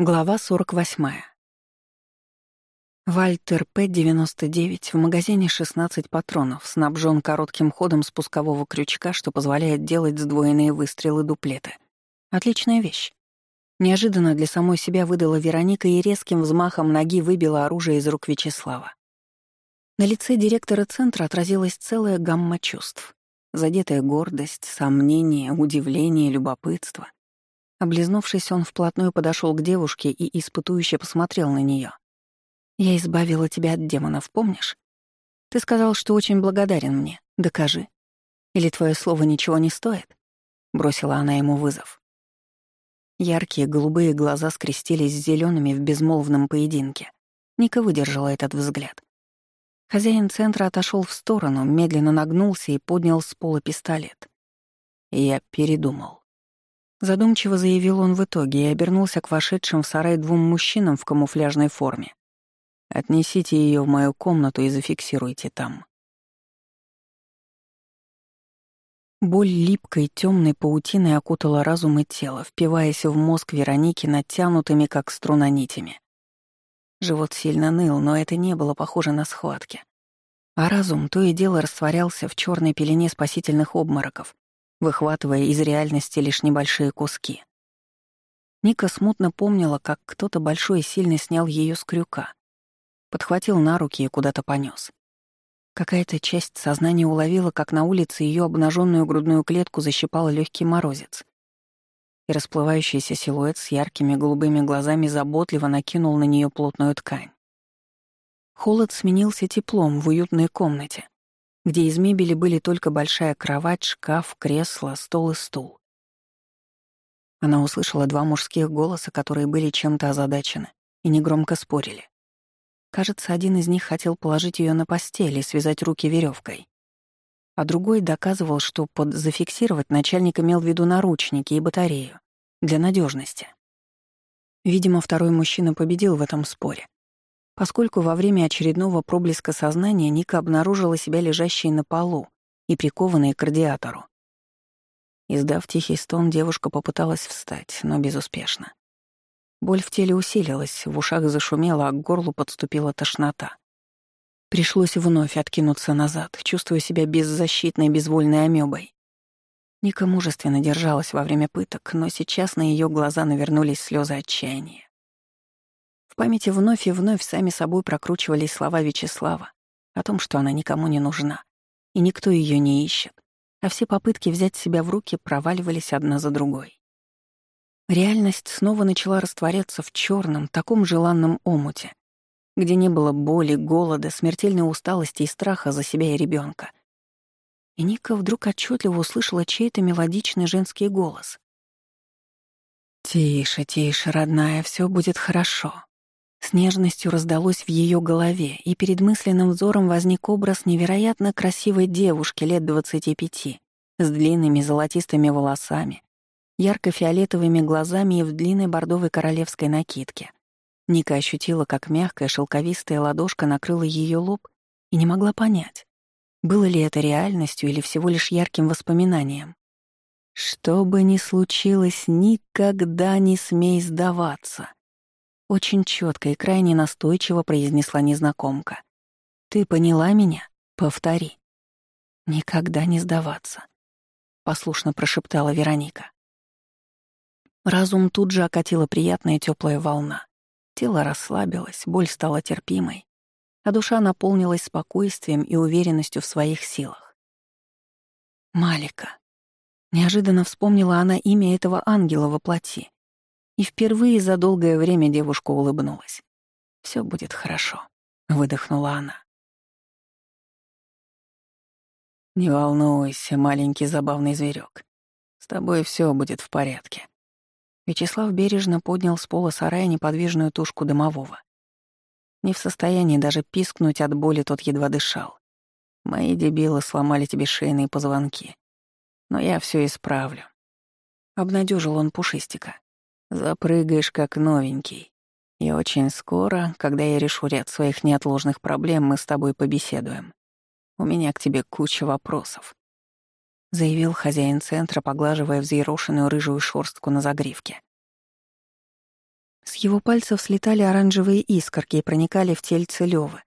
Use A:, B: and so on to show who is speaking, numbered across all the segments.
A: Глава 48. Вальтер П-99 в магазине 16 патронов, снабжен коротким ходом спускового крючка, что позволяет делать сдвоенные выстрелы дуплеты. Отличная вещь. Неожиданно для самой себя выдала Вероника и резким взмахом ноги выбила оружие из рук Вячеслава. На лице директора центра отразилась целая гамма чувств. Задетая гордость, сомнение, удивление, любопытство — Облизнувшись, он вплотную подошел к девушке и испытующе посмотрел на нее. «Я избавила тебя от демонов, помнишь? Ты сказал, что очень благодарен мне. Докажи. Или твое слово ничего не стоит?» Бросила она ему вызов. Яркие голубые глаза скрестились с зелеными в безмолвном поединке. Ника выдержала этот взгляд. Хозяин центра отошел в сторону, медленно нагнулся и поднял с пола пистолет. Я передумал. Задумчиво заявил он в итоге и обернулся к вошедшим в сарай двум мужчинам в камуфляжной форме. «Отнесите ее в мою комнату и зафиксируйте там». Боль липкой темной паутиной окутала разум и тело, впиваясь в мозг Вероники натянутыми, как струна, нитями. Живот сильно ныл, но это не было похоже на схватки. А разум то и дело растворялся в черной пелене спасительных обмороков, выхватывая из реальности лишь небольшие куски. Ника смутно помнила, как кто-то большой и сильно снял ее с крюка, подхватил на руки и куда-то понес. Какая-то часть сознания уловила, как на улице ее обнаженную грудную клетку защипал легкий морозец. И расплывающийся силуэт с яркими голубыми глазами заботливо накинул на нее плотную ткань. Холод сменился теплом в уютной комнате, где из мебели были только большая кровать, шкаф, кресло, стол и стул. Она услышала два мужских голоса, которые были чем-то озадачены и негромко спорили. Кажется, один из них хотел положить ее на постель и связать руки веревкой, а другой доказывал, что под зафиксировать начальник имел в виду наручники и батарею для надежности. Видимо, второй мужчина победил в этом споре, поскольку во время очередного проблеска сознания Ника обнаружила себя лежащей на полу и прикованной к радиатору. Издав тихий стон, девушка попыталась встать, но безуспешно. Боль в теле усилилась, в ушах зашумела, а к горлу подступила тошнота. Пришлось вновь откинуться назад, чувствуя себя беззащитной, безвольной амебой. Ника мужественно держалась во время пыток, но сейчас на ее глаза навернулись слезы отчаяния памяти вновь и вновь сами собой прокручивались слова Вячеслава о том, что она никому не нужна, и никто ее не ищет, а все попытки взять себя в руки проваливались одна за другой. Реальность снова начала растворяться в черном, таком желанном омуте, где не было боли, голода, смертельной усталости и страха за себя и ребенка. И Ника вдруг отчетливо услышала чей-то мелодичный женский голос. «Тише, тише, родная, все будет хорошо. С нежностью раздалось в ее голове, и перед мысленным взором возник образ невероятно красивой девушки лет двадцати пяти, с длинными золотистыми волосами, ярко-фиолетовыми глазами и в длинной бордовой королевской накидке. Ника ощутила, как мягкая шелковистая ладошка накрыла ее лоб и не могла понять, было ли это реальностью или всего лишь ярким воспоминанием. «Что бы ни случилось, никогда не смей сдаваться», очень четко и крайне настойчиво произнесла незнакомка. «Ты поняла меня? Повтори». «Никогда не сдаваться», — послушно прошептала Вероника. Разум тут же окатила приятная теплая волна. Тело расслабилось, боль стала терпимой, а душа наполнилась спокойствием и уверенностью в своих силах. Малика. Неожиданно вспомнила она имя этого ангела во плоти и впервые за долгое время девушка улыбнулась. Все будет хорошо», — выдохнула она. «Не волнуйся, маленький забавный зверек. С тобой все будет в порядке». Вячеслав бережно поднял с пола сарая неподвижную тушку дымового. Не в состоянии даже пискнуть от боли тот едва дышал. Мои дебилы сломали тебе шейные позвонки. Но я все исправлю. Обнадежил он пушистика. Запрыгаешь как новенький. И очень скоро, когда я решу ряд своих неотложных проблем, мы с тобой побеседуем. У меня к тебе куча вопросов», — заявил хозяин центра, поглаживая взъерошенную рыжую шорстку на загривке. С его пальцев слетали оранжевые искорки и проникали в тельце Лёвы.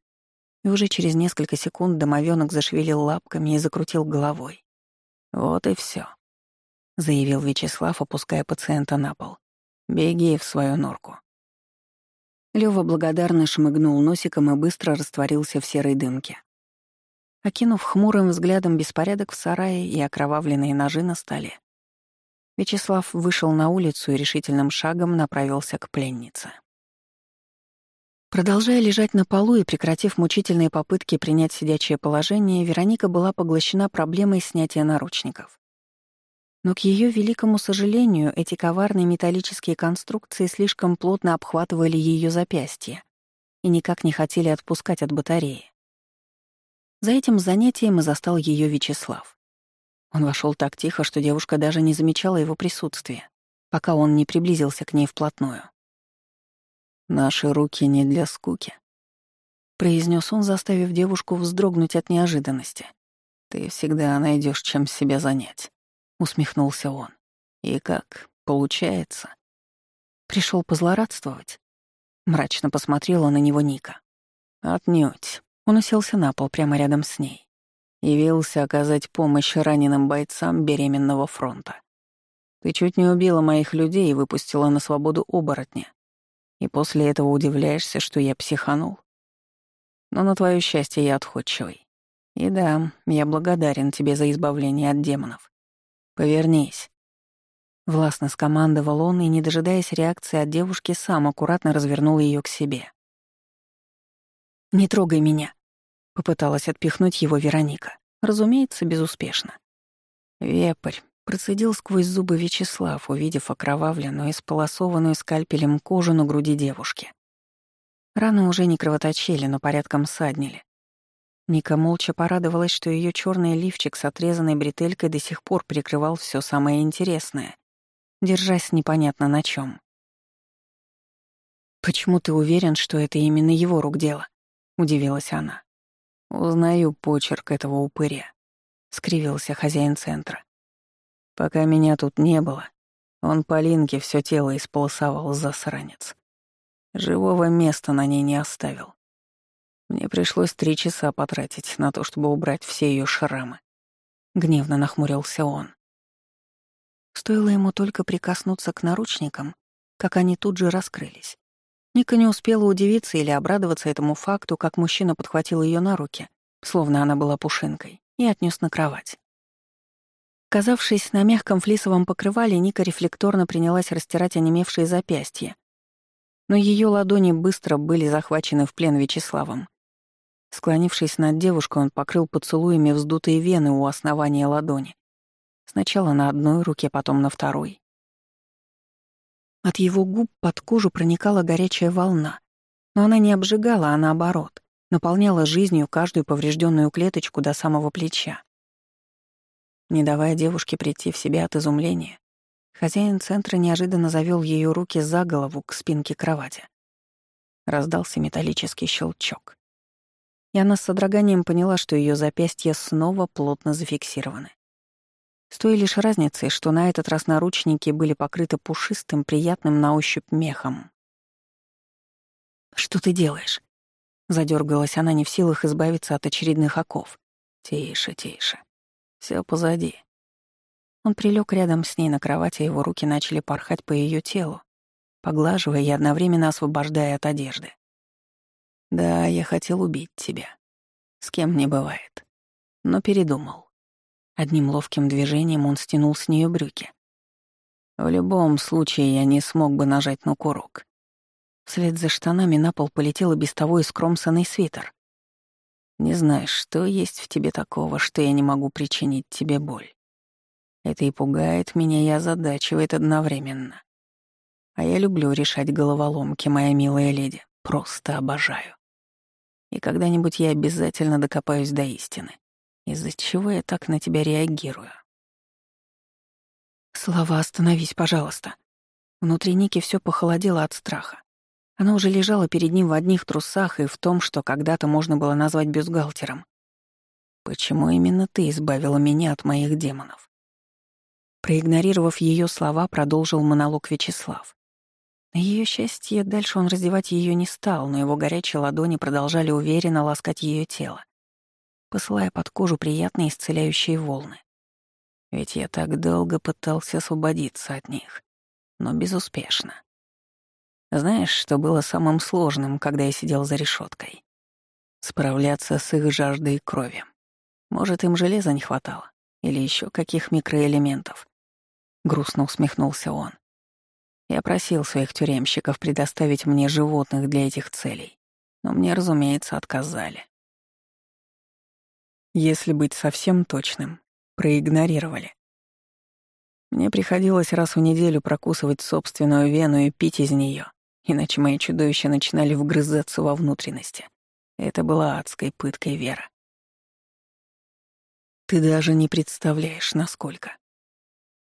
A: И уже через несколько секунд домовёнок зашевелил лапками и закрутил головой. «Вот и всё», — заявил Вячеслав, опуская пациента на пол. «Беги в свою норку». Лёва благодарно шмыгнул носиком и быстро растворился в серой дымке. Окинув хмурым взглядом беспорядок в сарае и окровавленные ножи на столе, Вячеслав вышел на улицу и решительным шагом направился к пленнице. Продолжая лежать на полу и прекратив мучительные попытки принять сидячее положение, Вероника была поглощена проблемой снятия наручников. Но к ее великому сожалению, эти коварные металлические конструкции слишком плотно обхватывали ее запястье и никак не хотели отпускать от батареи. За этим занятием и застал ее Вячеслав. Он вошел так тихо, что девушка даже не замечала его присутствия, пока он не приблизился к ней вплотную. «Наши руки не для скуки», — произнес он, заставив девушку вздрогнуть от неожиданности. «Ты всегда найдешь чем себя занять», — усмехнулся он. «И как? Получается?» Пришел позлорадствовать. Мрачно посмотрела на него Ника. «Отнюдь». Он уселся на пол прямо рядом с ней. Явился оказать помощь раненым бойцам беременного фронта. Ты чуть не убила моих людей и выпустила на свободу оборотня. И после этого удивляешься, что я психанул. Но на твое счастье я отходчивый. И да, я благодарен тебе за избавление от демонов. Повернись. Властно скомандовал он и, не дожидаясь реакции от девушки, сам аккуратно развернул ее к себе. «Не трогай меня», Попыталась отпихнуть его Вероника. Разумеется, безуспешно. Вепрь процедил сквозь зубы Вячеслав, увидев окровавленную и сполосованную скальпелем кожу на груди девушки. Раны уже не кровоточили, но порядком саднили. Ника молча порадовалась, что ее черный лифчик с отрезанной бретелькой до сих пор прикрывал все самое интересное, держась непонятно на чем. «Почему ты уверен, что это именно его рук дело?» — удивилась она. «Узнаю почерк этого упыря», — скривился хозяин центра. «Пока меня тут не было, он по линке все тело исполосовал засранец. Живого места на ней не оставил. Мне пришлось три часа потратить на то, чтобы убрать все ее шрамы. Гневно нахмурился он. Стоило ему только прикоснуться к наручникам, как они тут же раскрылись. Ника не успела удивиться или обрадоваться этому факту, как мужчина подхватил ее на руки, словно она была пушинкой, и отнес на кровать. Казавшись на мягком флисовом покрывале, Ника рефлекторно принялась растирать онемевшие запястья. Но ее ладони быстро были захвачены в плен Вячеславом. Склонившись над девушкой, он покрыл поцелуями вздутые вены у основания ладони. Сначала на одной руке, потом на второй. От его губ под кожу проникала горячая волна, но она не обжигала, а наоборот, наполняла жизнью каждую поврежденную клеточку до самого плеча. Не давая девушке прийти в себя от изумления, хозяин центра неожиданно завел ее руки за голову к спинке кровати. Раздался металлический щелчок. И она с содроганием поняла, что ее запястья снова плотно зафиксированы. С той лишь разницей, что на этот раз наручники были покрыты пушистым, приятным на ощупь мехом. «Что ты делаешь?» Задергалась она не в силах избавиться от очередных оков. «Тише, тише. Все позади». Он прилег рядом с ней на кровати, его руки начали порхать по ее телу, поглаживая и одновременно освобождая от одежды. «Да, я хотел убить тебя. С кем не бывает. Но передумал. Одним ловким движением он стянул с нее брюки. В любом случае я не смог бы нажать на курок. Вслед за штанами на пол полетел и без того искромсанный свитер. Не знаешь, что есть в тебе такого, что я не могу причинить тебе боль. Это и пугает меня, и озадачивает одновременно. А я люблю решать головоломки, моя милая леди. Просто обожаю. И когда-нибудь я обязательно докопаюсь до истины. Из-за чего я так на тебя реагирую? Слова, остановись, пожалуйста. Внутри Ники все похолодело от страха. Она уже лежала перед ним в одних трусах и в том, что когда-то можно было назвать бюстгальтером. «Почему именно ты избавила меня от моих демонов?» Проигнорировав ее слова, продолжил монолог Вячеслав. На ее счастье, дальше он раздевать ее не стал, но его горячие ладони продолжали уверенно ласкать ее тело, посылая под кожу приятные исцеляющие волны. Ведь я так долго пытался освободиться от них, но безуспешно. Знаешь, что было самым сложным, когда я сидел за решеткой? Справляться с их жаждой крови. Может, им железа не хватало? Или еще каких микроэлементов? Грустно усмехнулся он. Я просил своих тюремщиков предоставить мне животных для этих целей, но мне, разумеется, отказали. Если быть совсем точным, проигнорировали. Мне приходилось раз в неделю прокусывать собственную вену и пить из нее, иначе мои чудовища начинали вгрызаться во внутренности. Это была адской пыткой Вера. Ты даже не представляешь, насколько.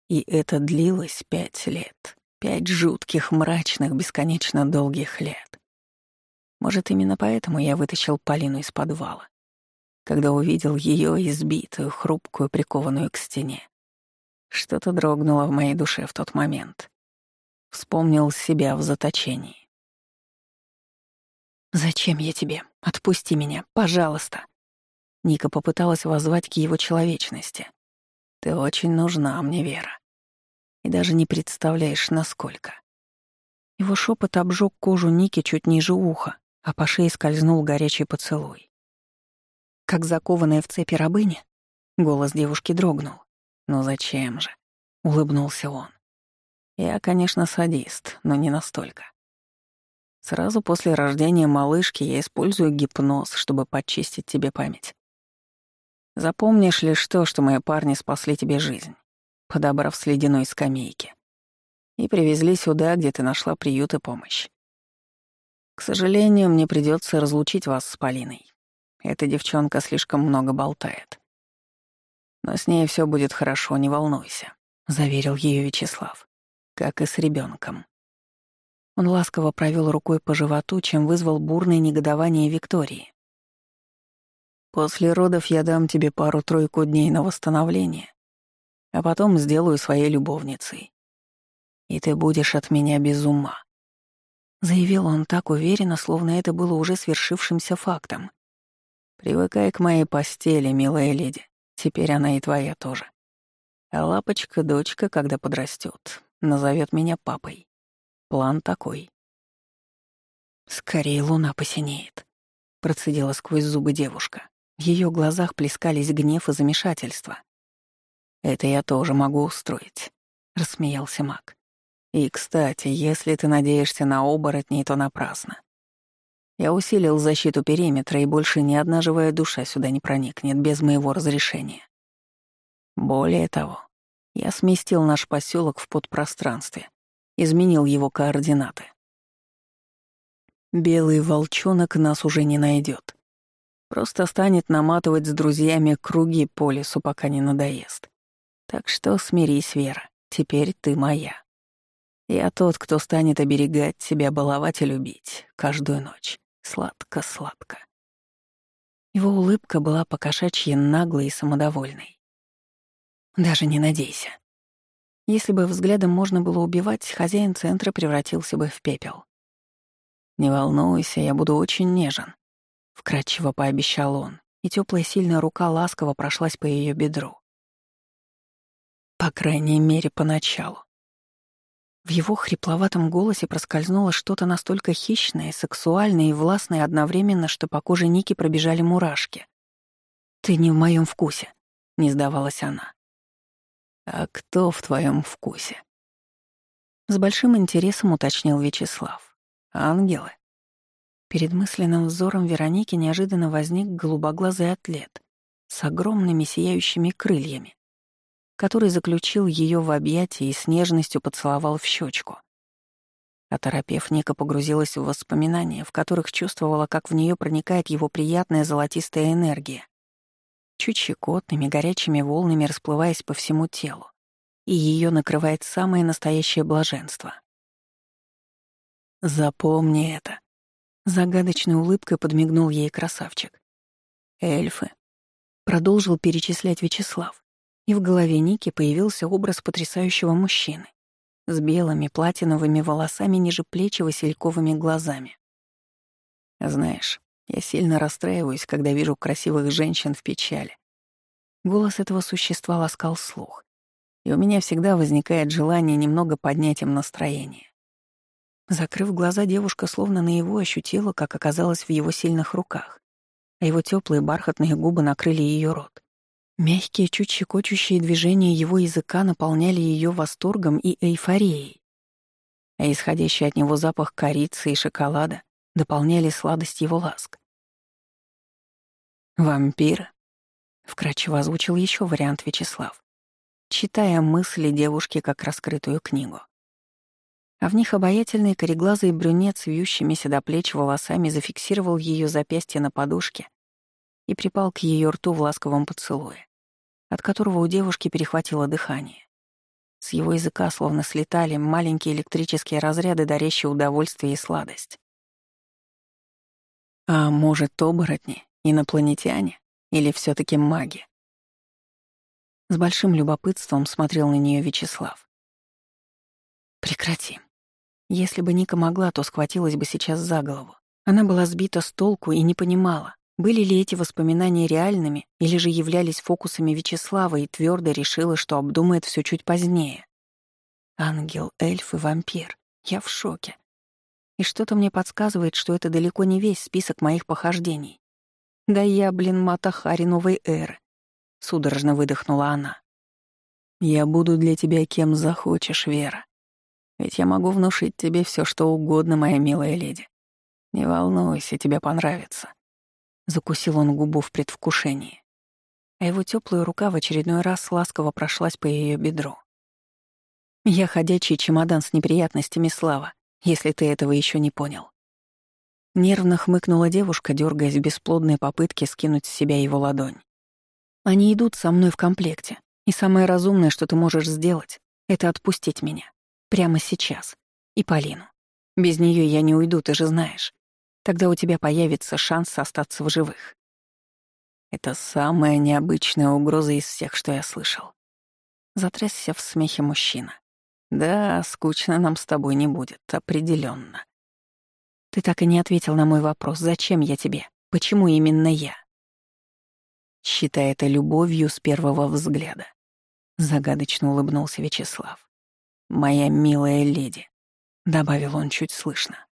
A: И это длилось пять лет. Пять жутких, мрачных, бесконечно долгих лет. Может, именно поэтому я вытащил Полину из подвала, когда увидел ее избитую, хрупкую, прикованную к стене. Что-то дрогнуло в моей душе в тот момент. Вспомнил себя в заточении. «Зачем я тебе? Отпусти меня, пожалуйста!» Ника попыталась воззвать к его человечности. «Ты очень нужна мне, Вера и даже не представляешь, насколько. Его шепот обжег кожу Ники чуть ниже уха, а по шее скользнул горячий поцелуй. Как закованная в цепи рабыня, голос девушки дрогнул. «Ну зачем же?» — улыбнулся он. «Я, конечно, садист, но не настолько. Сразу после рождения малышки я использую гипноз, чтобы подчистить тебе память. Запомнишь лишь то, что мои парни спасли тебе жизнь подобрав с ледяной скамейки. И привезли сюда, где ты нашла приют и помощь. К сожалению, мне придется разлучить вас с Полиной. Эта девчонка слишком много болтает. Но с ней все будет хорошо, не волнуйся, заверил ее Вячеслав, как и с ребенком. Он ласково провел рукой по животу, чем вызвал бурное негодование Виктории. После родов я дам тебе пару-тройку дней на восстановление, а потом сделаю своей любовницей. И ты будешь от меня без ума. Заявил он так уверенно, словно это было уже свершившимся фактом. Привыкай к моей постели, милая леди. Теперь она и твоя тоже. А лапочка-дочка, когда подрастет, назовет меня папой. План такой. Скорее луна посинеет, процедила сквозь зубы девушка. В ее глазах плескались гнев и замешательство. Это я тоже могу устроить», — рассмеялся маг. «И, кстати, если ты надеешься на оборотней, то напрасно. Я усилил защиту периметра, и больше ни одна живая душа сюда не проникнет без моего разрешения. Более того, я сместил наш поселок в подпространстве, изменил его координаты. Белый волчонок нас уже не найдет. Просто станет наматывать с друзьями круги по лесу, пока не надоест. Так что смирись, Вера, теперь ты моя. Я тот, кто станет оберегать тебя, баловать и любить каждую ночь. Сладко-сладко. Его улыбка была покошачьи наглой и самодовольной. Даже не надейся. Если бы взглядом можно было убивать, хозяин центра превратился бы в пепел. «Не волнуйся, я буду очень нежен», — вкратчиво пообещал он, и теплая сильная рука ласково прошлась по ее бедру. По крайней мере, поначалу. В его хрипловатом голосе проскользнуло что-то настолько хищное, сексуальное и властное одновременно, что по коже Ники пробежали мурашки. «Ты не в моем вкусе», — не сдавалась она. «А кто в твоем вкусе?» С большим интересом уточнил Вячеслав. «Ангелы?» Перед мысленным взором Вероники неожиданно возник голубоглазый атлет с огромными сияющими крыльями который заключил ее в объятия и с нежностью поцеловал в щечку. Оторопев, Ника погрузилась в воспоминания, в которых чувствовала, как в нее проникает его приятная золотистая энергия, чуть щекотными горячими волнами расплываясь по всему телу, и ее накрывает самое настоящее блаженство. «Запомни это», — загадочной улыбкой подмигнул ей красавчик. «Эльфы», — продолжил перечислять Вячеслав, и в голове Ники появился образ потрясающего мужчины. с белыми платиновыми волосами ниже плеч и васильковыми глазами. Знаешь, я сильно расстраиваюсь, когда вижу красивых женщин в печали. Голос этого существа ласкал слух, и у меня всегда возникает желание немного поднять им настроение. Закрыв глаза, девушка словно на его ощутила, как оказалось в его сильных руках, а его теплые бархатные губы накрыли ее рот. Мягкие, чуть щекочущие движения его языка наполняли ее восторгом и эйфорией, а исходящий от него запах корицы и шоколада дополняли сладость его ласк. «Вампир», — вкратчиво озвучил еще вариант Вячеслав, читая мысли девушки как раскрытую книгу. А в них обаятельный кореглазый брюнет с вьющимися до плеч волосами зафиксировал ее запястье на подушке и припал к ее рту в ласковом поцелуе, от которого у девушки перехватило дыхание. С его языка словно слетали маленькие электрические разряды, дарящие удовольствие и сладость. А может, оборотни, инопланетяне или все таки маги? С большим любопытством смотрел на нее Вячеслав. Прекрати. Если бы Ника могла, то схватилась бы сейчас за голову. Она была сбита с толку и не понимала, были ли эти воспоминания реальными или же являлись фокусами Вячеслава и твердо решила, что обдумает все чуть позднее. Ангел, эльф и вампир. Я в шоке. И что-то мне подсказывает, что это далеко не весь список моих похождений. Да я, блин, Матахари новой эры. Судорожно выдохнула она. Я буду для тебя кем захочешь, Вера. Ведь я могу внушить тебе все, что угодно, моя милая леди. Не волнуйся, тебе понравится. Закусил он губу в предвкушении. А его теплая рука в очередной раз ласково прошлась по ее бедру. Я ходячий чемодан с неприятностями, Слава если ты этого еще не понял. Нервно хмыкнула девушка, дергаясь в бесплодной попытке скинуть с себя его ладонь. Они идут со мной в комплекте, и самое разумное, что ты можешь сделать, это отпустить меня. Прямо сейчас. И Полину. Без нее я не уйду, ты же знаешь. Тогда у тебя появится шанс остаться в живых. Это самая необычная угроза из всех, что я слышал. Затрясся в смехе мужчина. Да, скучно нам с тобой не будет, определенно. Ты так и не ответил на мой вопрос, зачем я тебе? Почему именно я? Считай это любовью с первого взгляда. Загадочно улыбнулся Вячеслав. «Моя милая леди», — добавил он чуть слышно.